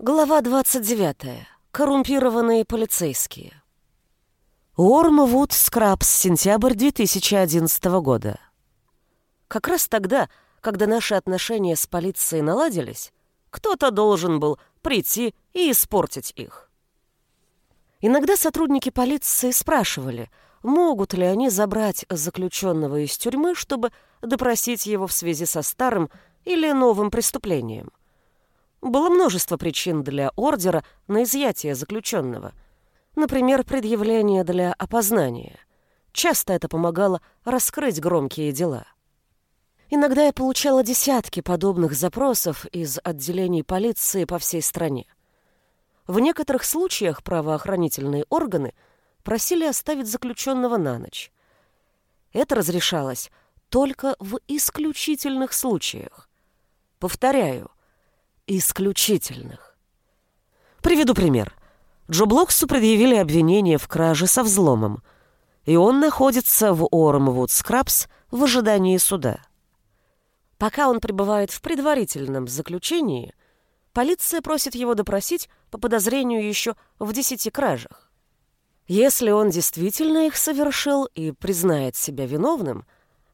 Глава 29. Коррумпированные полицейские. Уормвуд Скрабс, сентябрь 2011 года. Как раз тогда, когда наши отношения с полицией наладились, кто-то должен был прийти и испортить их. Иногда сотрудники полиции спрашивали, могут ли они забрать заключенного из тюрьмы, чтобы допросить его в связи со старым или новым преступлением. Было множество причин для ордера на изъятие заключенного. Например, предъявление для опознания. Часто это помогало раскрыть громкие дела. Иногда я получала десятки подобных запросов из отделений полиции по всей стране. В некоторых случаях правоохранительные органы просили оставить заключенного на ночь. Это разрешалось только в исключительных случаях. Повторяю, исключительных. Приведу пример. Джо Блоксу предъявили обвинение в краже со взломом, и он находится в Ормвуд Скрабс в ожидании суда. Пока он пребывает в предварительном заключении, полиция просит его допросить по подозрению еще в десяти кражах. Если он действительно их совершил и признает себя виновным,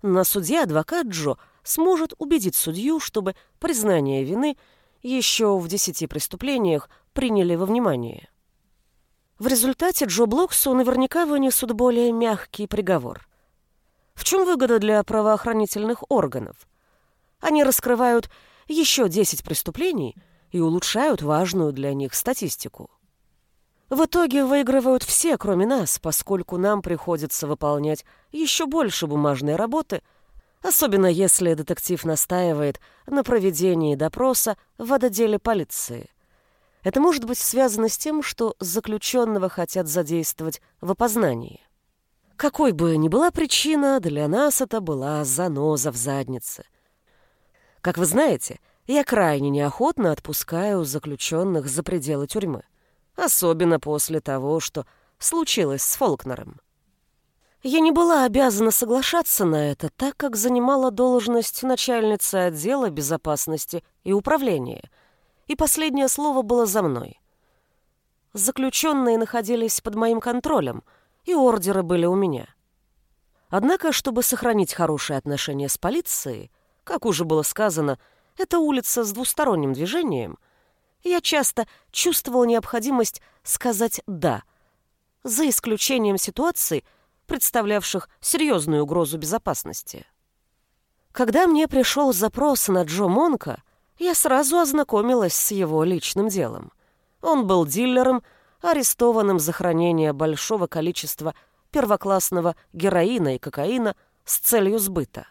на суде адвокат Джо сможет убедить судью, чтобы признание вины – еще в десяти преступлениях приняли во внимание. В результате Джо Блоксу наверняка вынесут более мягкий приговор. В чем выгода для правоохранительных органов? Они раскрывают еще 10 преступлений и улучшают важную для них статистику. В итоге выигрывают все, кроме нас, поскольку нам приходится выполнять еще больше бумажной работы – особенно если детектив настаивает на проведении допроса в отделе полиции. Это может быть связано с тем, что заключенного хотят задействовать в опознании. Какой бы ни была причина, для нас это была заноза в заднице. Как вы знаете, я крайне неохотно отпускаю заключенных за пределы тюрьмы, особенно после того, что случилось с Фолкнером. Я не была обязана соглашаться на это, так как занимала должность начальницы отдела безопасности и управления, и последнее слово было за мной. Заключенные находились под моим контролем, и ордеры были у меня. Однако, чтобы сохранить хорошие отношения с полицией, как уже было сказано, это улица с двусторонним движением, я часто чувствовала необходимость сказать «да», за исключением ситуации, представлявших серьезную угрозу безопасности. Когда мне пришел запрос на Джо Монка, я сразу ознакомилась с его личным делом. Он был дилером, арестованным за хранение большого количества первоклассного героина и кокаина с целью сбыта.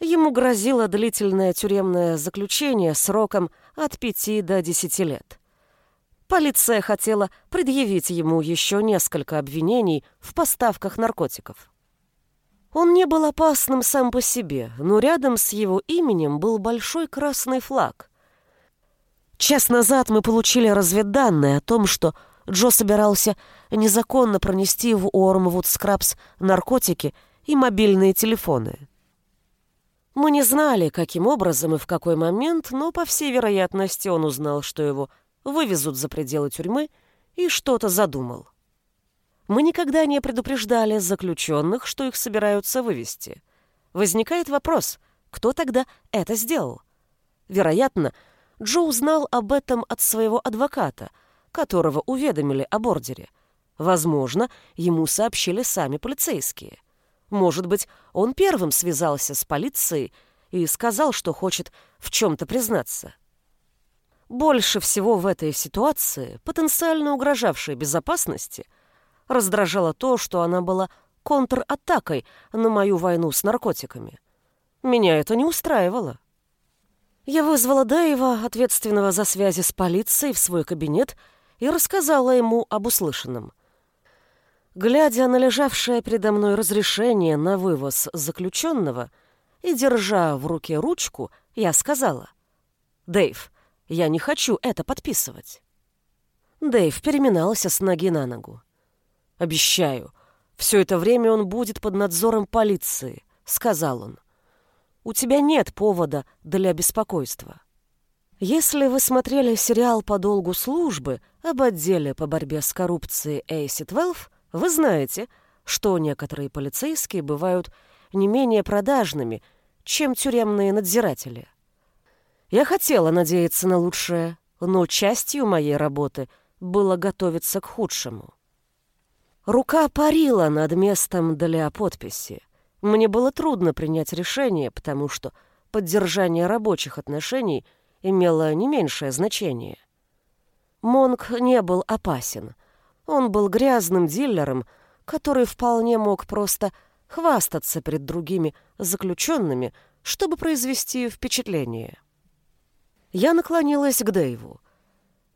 Ему грозило длительное тюремное заключение сроком от 5 до 10 лет. Полиция хотела предъявить ему еще несколько обвинений в поставках наркотиков. Он не был опасным сам по себе, но рядом с его именем был большой красный флаг. Час назад мы получили разведданные о том, что Джо собирался незаконно пронести в Уормвуд Скрабс наркотики и мобильные телефоны. Мы не знали, каким образом и в какой момент, но, по всей вероятности, он узнал, что его вывезут за пределы тюрьмы и что-то задумал. Мы никогда не предупреждали заключенных, что их собираются вывести. Возникает вопрос, кто тогда это сделал? Вероятно, Джо узнал об этом от своего адвоката, которого уведомили о бордере. Возможно, ему сообщили сами полицейские. Может быть, он первым связался с полицией и сказал, что хочет в чем-то признаться. Больше всего в этой ситуации, потенциально угрожавшей безопасности, раздражало то, что она была контратакой на мою войну с наркотиками. Меня это не устраивало. Я вызвала Дэйва, ответственного за связи с полицией, в свой кабинет и рассказала ему об услышанном. Глядя на лежавшее передо мной разрешение на вывоз заключенного и держа в руке ручку, я сказала, «Дэйв, я не хочу это подписывать. Дэйв переминался с ноги на ногу. «Обещаю, все это время он будет под надзором полиции», — сказал он. «У тебя нет повода для беспокойства». Если вы смотрели сериал по долгу службы об отделе по борьбе с коррупцией AC-12, вы знаете, что некоторые полицейские бывают не менее продажными, чем тюремные надзиратели. Я хотела надеяться на лучшее, но частью моей работы было готовиться к худшему. Рука парила над местом для подписи. Мне было трудно принять решение, потому что поддержание рабочих отношений – имело не меньшее значение. Монк не был опасен. Он был грязным дилером, который вполне мог просто хвастаться перед другими заключенными, чтобы произвести впечатление. Я наклонилась к Дэйву.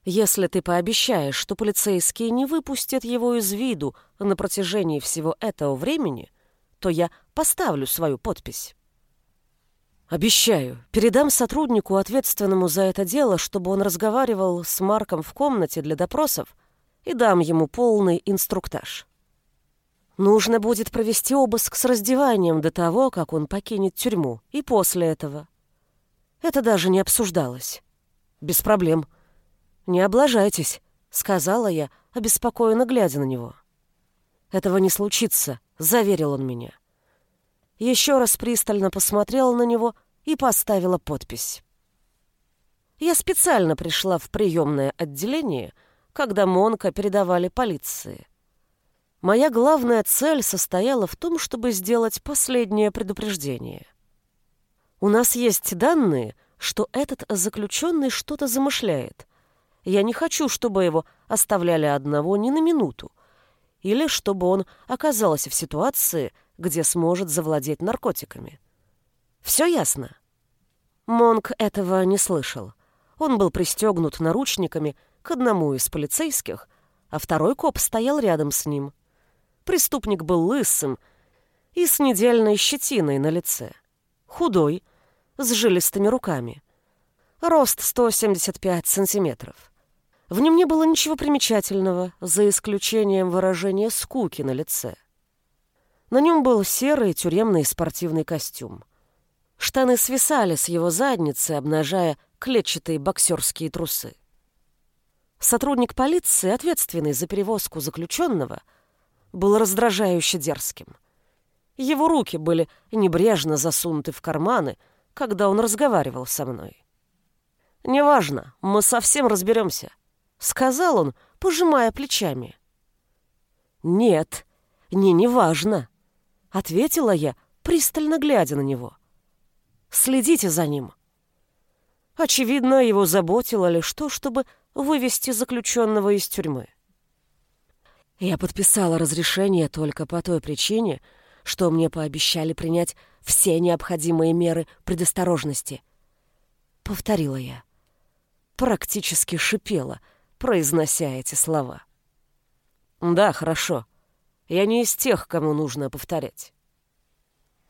«Если ты пообещаешь, что полицейские не выпустят его из виду на протяжении всего этого времени, то я поставлю свою подпись». Обещаю, передам сотруднику, ответственному за это дело, чтобы он разговаривал с Марком в комнате для допросов и дам ему полный инструктаж. Нужно будет провести обыск с раздеванием до того, как он покинет тюрьму, и после этого. Это даже не обсуждалось. Без проблем. Не облажайтесь, сказала я, обеспокоенно глядя на него. Этого не случится, заверил он меня еще раз пристально посмотрела на него и поставила подпись. Я специально пришла в приемное отделение, когда Монка передавали полиции. Моя главная цель состояла в том, чтобы сделать последнее предупреждение. У нас есть данные, что этот заключенный что-то замышляет. Я не хочу, чтобы его оставляли одного ни на минуту, или чтобы он оказался в ситуации, где сможет завладеть наркотиками. Все ясно. Монк этого не слышал. Он был пристегнут наручниками к одному из полицейских, а второй коп стоял рядом с ним. Преступник был лысым и с недельной щетиной на лице. Худой, с жилистыми руками. Рост 175 сантиметров. В нем не было ничего примечательного, за исключением выражения скуки на лице. На нем был серый тюремный спортивный костюм. Штаны свисали с его задницы, обнажая клетчатые боксерские трусы. Сотрудник полиции, ответственный за перевозку заключенного, был раздражающе дерзким. Его руки были небрежно засунуты в карманы, когда он разговаривал со мной. «Неважно, мы совсем разберемся», — сказал он, пожимая плечами. «Нет, не неважно», ответила я, пристально глядя на него. Следите за ним. Очевидно, его заботило лишь то, чтобы вывести заключенного из тюрьмы. Я подписала разрешение только по той причине, что мне пообещали принять все необходимые меры предосторожности. Повторила я. Практически шипела, произнося эти слова. «Да, хорошо», я не из тех, кому нужно повторять.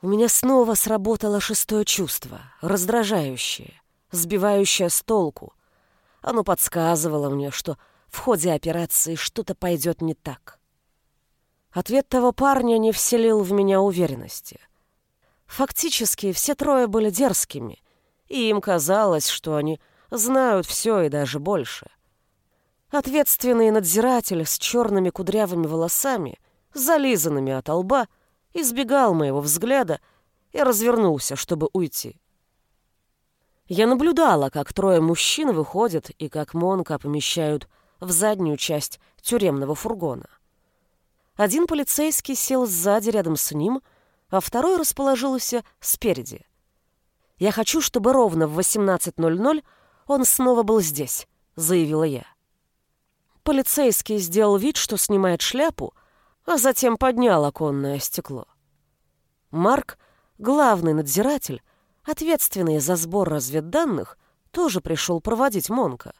У меня снова сработало шестое чувство, раздражающее, сбивающее с толку. Оно подсказывало мне, что в ходе операции что-то пойдет не так. Ответ того парня не вселил в меня уверенности. Фактически все трое были дерзкими, и им казалось, что они знают все и даже больше. Ответственный надзиратель с черными кудрявыми волосами зализанными от лба, избегал моего взгляда и развернулся, чтобы уйти. Я наблюдала, как трое мужчин выходят и как Монка помещают в заднюю часть тюремного фургона. Один полицейский сел сзади рядом с ним, а второй расположился спереди. «Я хочу, чтобы ровно в 18.00 он снова был здесь», — заявила я. Полицейский сделал вид, что снимает шляпу, а затем поднял оконное стекло. Марк, главный надзиратель, ответственный за сбор разведданных, тоже пришел проводить Монка.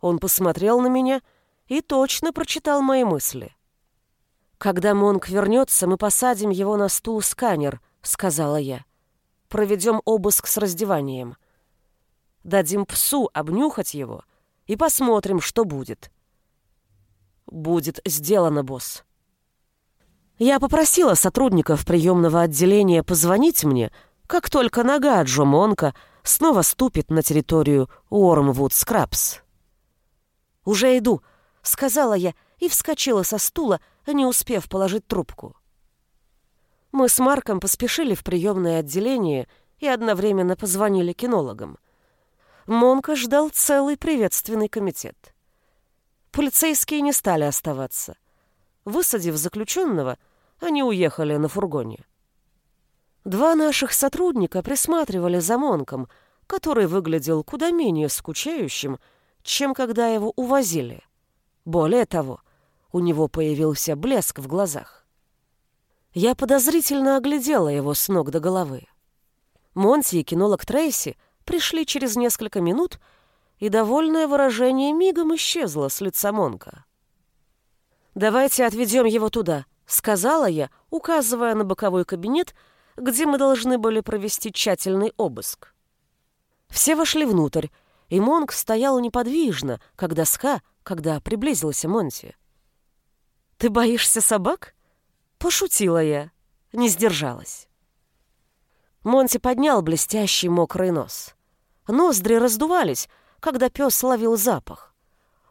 Он посмотрел на меня и точно прочитал мои мысли. «Когда Монк вернется, мы посадим его на стул-сканер», — сказала я. «Проведем обыск с раздеванием. Дадим псу обнюхать его и посмотрим, что будет». «Будет сделано, босс». Я попросила сотрудников приемного отделения позвонить мне, как только нога Джо Монка снова ступит на территорию Уормвуд Скрабс. «Уже иду», — сказала я и вскочила со стула, не успев положить трубку. Мы с Марком поспешили в приемное отделение и одновременно позвонили кинологам. Монка ждал целый приветственный комитет. Полицейские не стали оставаться. Высадив заключенного, они уехали на фургоне. Два наших сотрудника присматривали за Монком, который выглядел куда менее скучающим, чем когда его увозили. Более того, у него появился блеск в глазах. Я подозрительно оглядела его с ног до головы. Монти и кинолог Трейси пришли через несколько минут, и довольное выражение мигом исчезло с лица Монка. «Давайте отведем его туда», — сказала я, указывая на боковой кабинет, где мы должны были провести тщательный обыск. Все вошли внутрь, и Монк стоял неподвижно, как доска, когда приблизился Монти. «Ты боишься собак?» Пошутила я, не сдержалась. Монти поднял блестящий мокрый нос. Ноздри раздувались, когда пес ловил запах.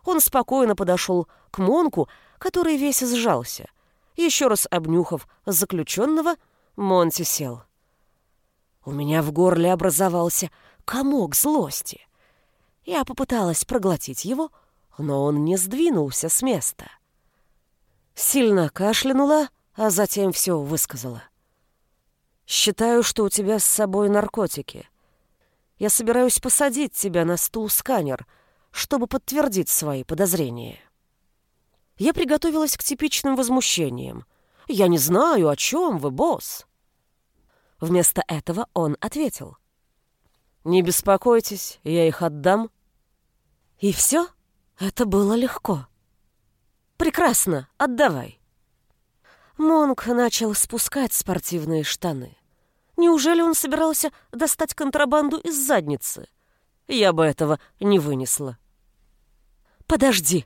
Он спокойно подошел к Монку, который весь сжался. Еще раз обнюхав заключенного, Монти сел. У меня в горле образовался комок злости. Я попыталась проглотить его, но он не сдвинулся с места. Сильно кашлянула, а затем все высказала. «Считаю, что у тебя с собой наркотики. Я собираюсь посадить тебя на стул-сканер, чтобы подтвердить свои подозрения». Я приготовилась к типичным возмущениям. «Я не знаю, о чем вы, босс». Вместо этого он ответил. «Не беспокойтесь, я их отдам». И все? Это было легко. «Прекрасно, отдавай». Монк начал спускать спортивные штаны. Неужели он собирался достать контрабанду из задницы? Я бы этого не вынесла. «Подожди!»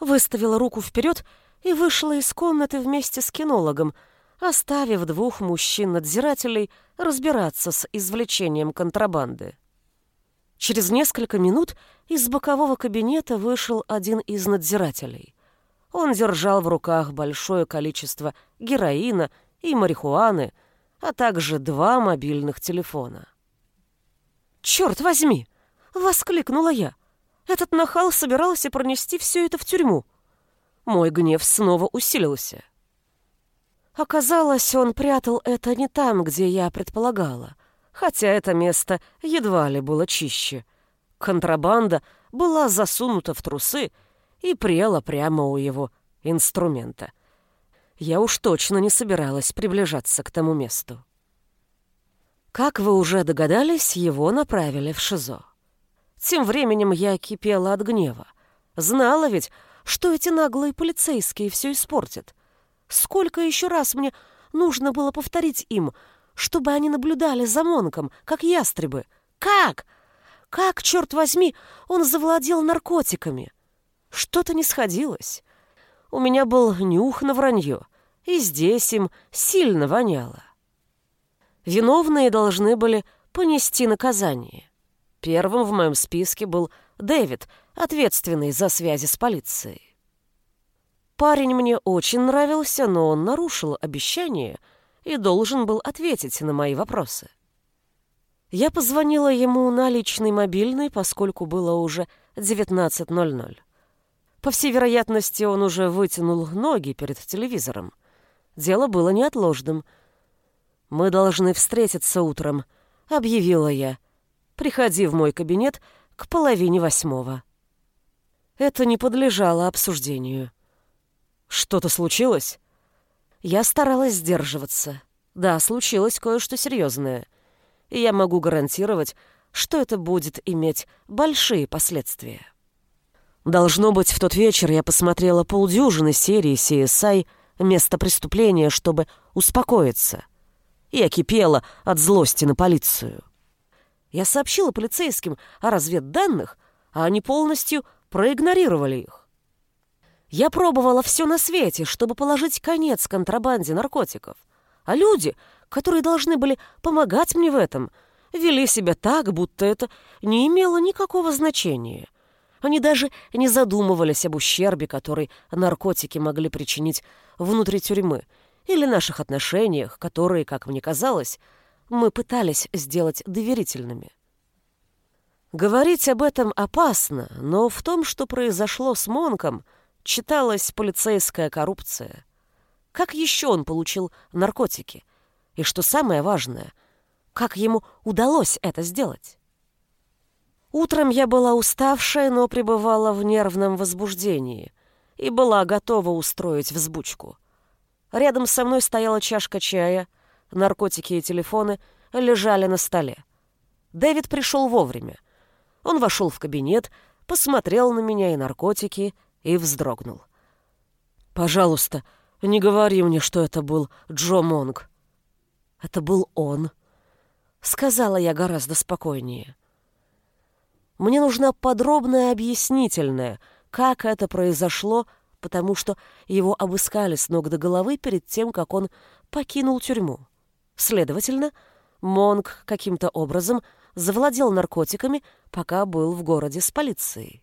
Выставила руку вперед и вышла из комнаты вместе с кинологом, оставив двух мужчин-надзирателей разбираться с извлечением контрабанды. Через несколько минут из бокового кабинета вышел один из надзирателей. Он держал в руках большое количество героина и марихуаны, а также два мобильных телефона. «Черт возьми!» — воскликнула я. «Этот нахал собирался пронести все это в тюрьму». Мой гнев снова усилился. Оказалось, он прятал это не там, где я предполагала, хотя это место едва ли было чище. Контрабанда была засунута в трусы, и прела прямо у его инструмента. Я уж точно не собиралась приближаться к тому месту. Как вы уже догадались, его направили в ШИЗО. Тем временем я кипела от гнева. Знала ведь, что эти наглые полицейские все испортят. Сколько еще раз мне нужно было повторить им, чтобы они наблюдали за Монком, как ястребы? Как? Как, черт возьми, он завладел наркотиками? Что-то не сходилось. У меня был нюх на вранье, и здесь им сильно воняло. Виновные должны были понести наказание. Первым в моем списке был Дэвид, ответственный за связи с полицией. Парень мне очень нравился, но он нарушил обещание и должен был ответить на мои вопросы. Я позвонила ему на личный мобильный, поскольку было уже 19.00. По всей вероятности, он уже вытянул ноги перед телевизором. Дело было неотложным. «Мы должны встретиться утром», — объявила я. «Приходи в мой кабинет к половине восьмого». Это не подлежало обсуждению. «Что-то случилось?» Я старалась сдерживаться. Да, случилось кое-что серьезное. И я могу гарантировать, что это будет иметь большие последствия. Должно быть, в тот вечер я посмотрела полдюжины серий CSI «Место преступления», чтобы успокоиться. Я кипела от злости на полицию. Я сообщила полицейским о разведданных, а они полностью проигнорировали их. Я пробовала все на свете, чтобы положить конец контрабанде наркотиков. А люди, которые должны были помогать мне в этом, вели себя так, будто это не имело никакого значения. Они даже не задумывались об ущербе, который наркотики могли причинить внутри тюрьмы, или наших отношениях, которые, как мне казалось, мы пытались сделать доверительными. Говорить об этом опасно, но в том, что произошло с Монком, читалась полицейская коррупция. Как еще он получил наркотики? И что самое важное, как ему удалось это сделать? Утром я была уставшая, но пребывала в нервном возбуждении и была готова устроить взбучку. Рядом со мной стояла чашка чая, наркотики и телефоны лежали на столе. Дэвид пришел вовремя. Он вошел в кабинет, посмотрел на меня и наркотики и вздрогнул. «Пожалуйста, не говори мне, что это был Джо Монг». «Это был он», — сказала я гораздо спокойнее. Мне нужна подробная объяснительная, как это произошло, потому что его обыскали с ног до головы перед тем, как он покинул тюрьму. Следовательно, Монг каким-то образом завладел наркотиками, пока был в городе с полицией.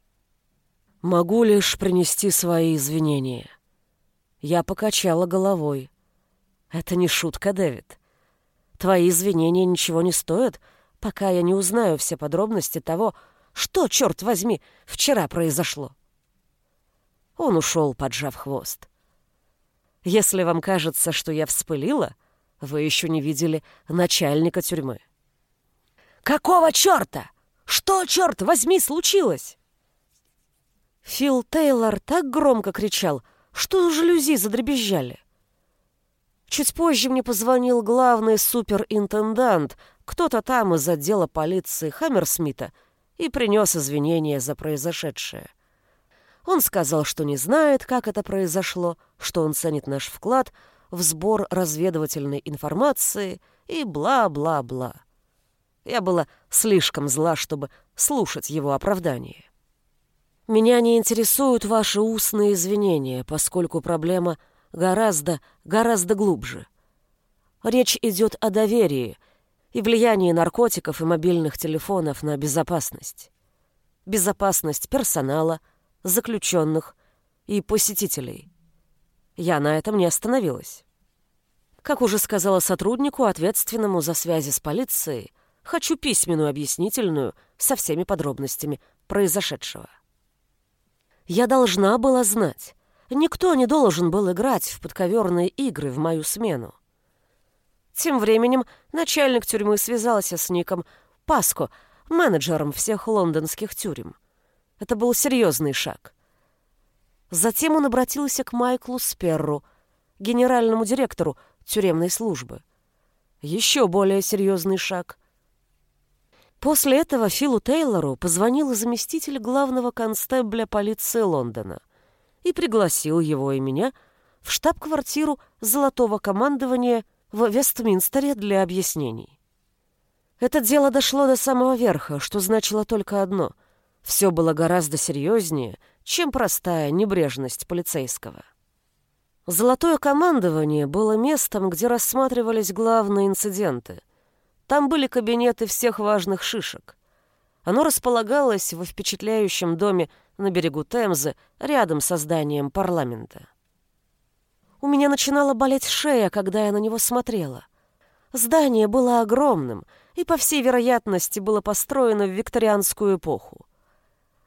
Могу лишь принести свои извинения. Я покачала головой. Это не шутка, Дэвид. Твои извинения ничего не стоят, пока я не узнаю все подробности того, что, черт возьми, вчера произошло?» Он ушел, поджав хвост. «Если вам кажется, что я вспылила, вы еще не видели начальника тюрьмы». «Какого черта? Что, черт возьми, случилось?» Фил Тейлор так громко кричал, что жалюзи задребезжали. Чуть позже мне позвонил главный суперинтендант, кто-то там из отдела полиции Хаммерсмита — и принес извинения за произошедшее. Он сказал, что не знает, как это произошло, что он ценит наш вклад в сбор разведывательной информации и бла-бла-бла. Я была слишком зла, чтобы слушать его оправдание. Меня не интересуют ваши устные извинения, поскольку проблема гораздо, гораздо глубже. Речь идет о доверии — и влияние наркотиков и мобильных телефонов на безопасность. Безопасность персонала, заключенных и посетителей. Я на этом не остановилась. Как уже сказала сотруднику, ответственному за связи с полицией, хочу письменную объяснительную со всеми подробностями произошедшего. Я должна была знать. Никто не должен был играть в подковерные игры в мою смену. Тем временем начальник тюрьмы связался с Ником Паско, менеджером всех лондонских тюрем. Это был серьезный шаг. Затем он обратился к Майклу Сперру, генеральному директору тюремной службы. Еще более серьезный шаг. После этого Филу Тейлору позвонил заместитель главного констебля полиции Лондона и пригласил его и меня в штаб-квартиру золотого командования в Вестминстере для объяснений. Это дело дошло до самого верха, что значило только одно — все было гораздо серьезнее, чем простая небрежность полицейского. Золотое командование было местом, где рассматривались главные инциденты. Там были кабинеты всех важных шишек. Оно располагалось во впечатляющем доме на берегу Темзы, рядом со зданием парламента. У меня начинала болеть шея, когда я на него смотрела. Здание было огромным и, по всей вероятности, было построено в викторианскую эпоху.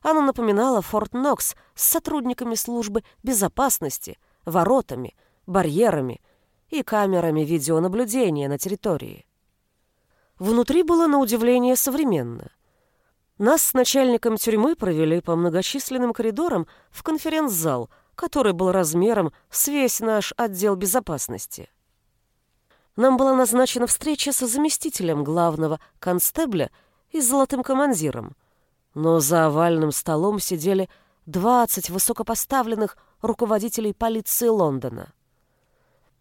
Оно напоминало Форт Нокс с сотрудниками службы безопасности, воротами, барьерами и камерами видеонаблюдения на территории. Внутри было на удивление современно. Нас с начальником тюрьмы провели по многочисленным коридорам в конференц-зал – который был размером с весь наш отдел безопасности. Нам была назначена встреча со заместителем главного констебля и золотым командиром, но за овальным столом сидели 20 высокопоставленных руководителей полиции Лондона.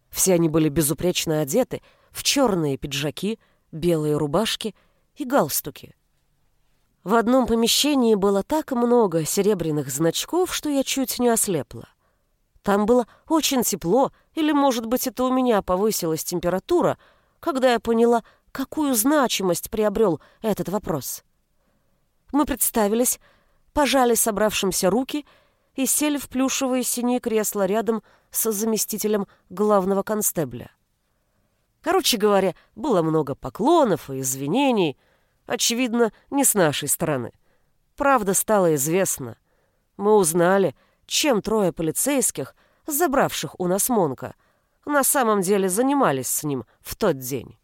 Все они были безупречно одеты в черные пиджаки, белые рубашки и галстуки. В одном помещении было так много серебряных значков, что я чуть не ослепла. Там было очень тепло, или, может быть, это у меня повысилась температура, когда я поняла, какую значимость приобрел этот вопрос. Мы представились, пожали собравшимся руки и сели в плюшевое синее кресло рядом с заместителем главного констебля. Короче говоря, было много поклонов и извинений, очевидно, не с нашей стороны. Правда стала известна. Мы узнали, чем трое полицейских, забравших у нас Монка, на самом деле занимались с ним в тот день.